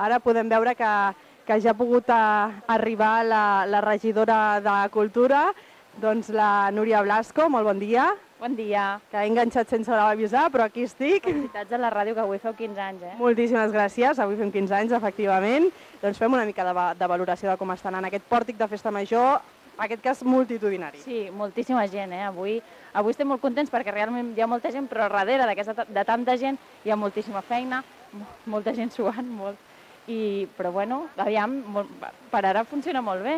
ara podem veure que, que ja ha pogut eh, arribar la, la regidora de Cultura, doncs la Núria Blasco, molt bon dia, Bon dia. que he enganxat sense avisar, però aquí estic. Felicitats a la ràdio, que avui feu 15 anys, eh? Moltíssimes gràcies, avui fem 15 anys, efectivament. Doncs fem una mica de, de valoració de com està anant aquest pòrtic de festa major, en aquest cas multitudinari. Sí, moltíssima gent, eh? Avui, avui estem molt contents perquè realment hi ha molta gent, però darrere d'aquesta de tanta gent hi ha moltíssima feina, mo- molta gent suant, molt. I, però bueno, aviam, per ara funciona molt bé.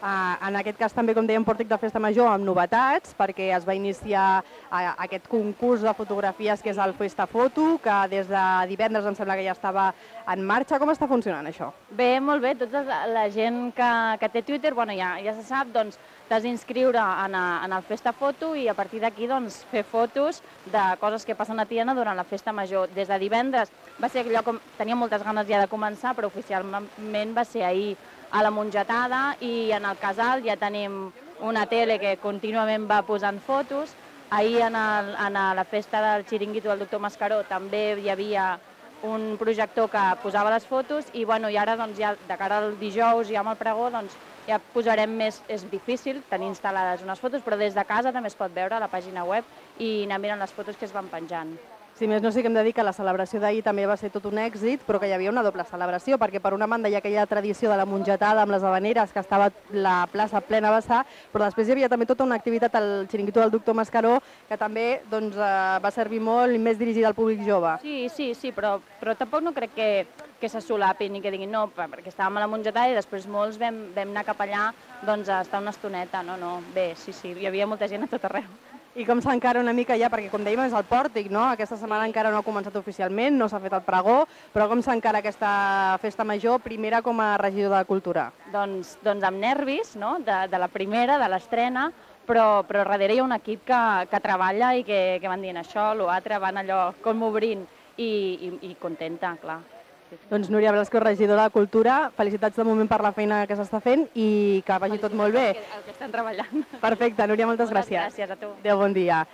Uh, en aquest cas també, com dèiem, pòrtic de festa major amb novetats, perquè es va iniciar uh, aquest concurs de fotografies que és el Festa Foto, que des de divendres em sembla que ja estava en marxa. Com està funcionant això? Bé, molt bé, tota la, gent que, que té Twitter, bueno, ja, ja se sap, doncs t'has d'inscriure en, en el Festa Foto i a partir d'aquí doncs, fer fotos de coses que passen a Tiana durant la festa major. Des de divendres va ser allò com... Tenia moltes ganes ja de començar, però oficialment va ser ahir a la Mongetada i en el casal ja tenim una tele que contínuament va posant fotos. Ahir en, el, en la festa del xiringuito del doctor Mascaró també hi havia un projector que posava les fotos i, bueno, i ara doncs, ja de cara al dijous ja amb el pregó doncs, ja posarem més, és difícil tenir instal·lades unes fotos, però des de casa també es pot veure a la pàgina web i anar mirant les fotos que es van penjant. Si més no, sí que hem de dir que la celebració d'ahir també va ser tot un èxit, però que hi havia una doble celebració, perquè per una banda hi ha aquella tradició de la mongetada amb les habaneres, que estava la plaça plena a vessar, però després hi havia també tota una activitat al xiringuito del doctor Mascaró, que també doncs, eh, va servir molt i més dirigida al públic jove. Sí, sí, sí, però, però tampoc no crec que, que se solapin i que diguin no, per- perquè estàvem a la mongetada i després molts vam, vam anar cap allà doncs, a estar una estoneta. No, no, bé, sí, sí, hi havia molta gent a tot arreu. I com s'encara una mica ja, perquè com dèiem és el pòrtic, no? Aquesta setmana encara no ha començat oficialment, no s'ha fet el pregó, però com s'encara aquesta festa major, primera com a regidor de Cultura? doncs, doncs amb nervis no? de, de la primera, de l'estrena, però, però darrere hi ha un equip que, que treballa i que, que van dient això, l'altre, van allò com obrint i, i, i contenta, clar. Doncs Núria Blasco, regidora de Cultura, felicitats de moment per la feina que s'està fent i que vagi tot molt bé. El que, el que estan treballant. Perfecte, Núria, moltes Moltes gràcies. gràcies a tu. Adéu, bon dia.